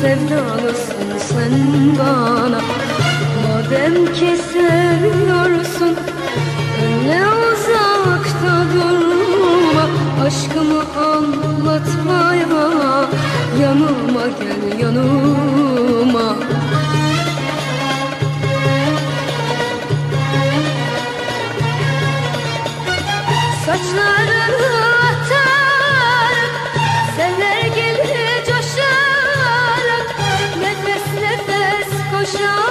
sevdalısın sen bana. Madem ki seviyorsun खुशा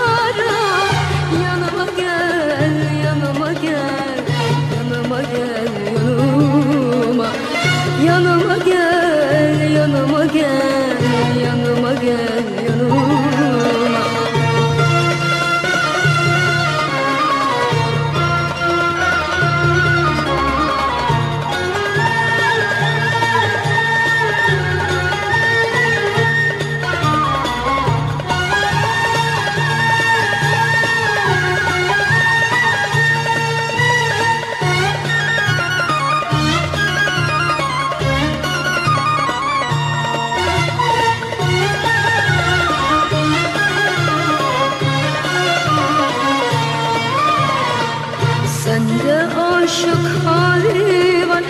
Sende aşık hali var.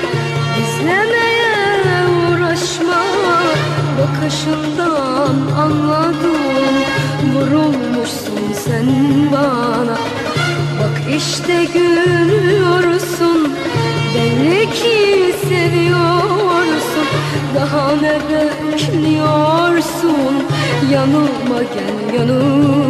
Gizlemeye uğraşma. Bakışından anladım. Vurulmuşsun sen bana. Bak işte gülüyorsun. Belli ki seviyorsun? Daha ne bekliyorsun Yanıma gel yanıma